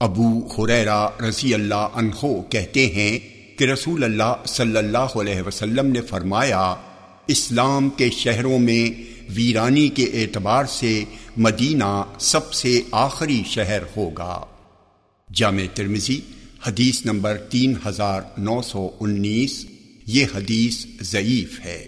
ابو حریرا رضی اللہ عنہ کہتے ہیں کہ رسول اللہ صلی اللہ علیہ وسلم نے فرمایا، اسلام کے شہروں میں ویرانی کے اعتبار سے مدینہ سب سے آخری شہر ہوگا۔ جامع ترمزی حدیث نمبر تین ہزار نو سو انیس، یہ حدیث ضعیف ہے۔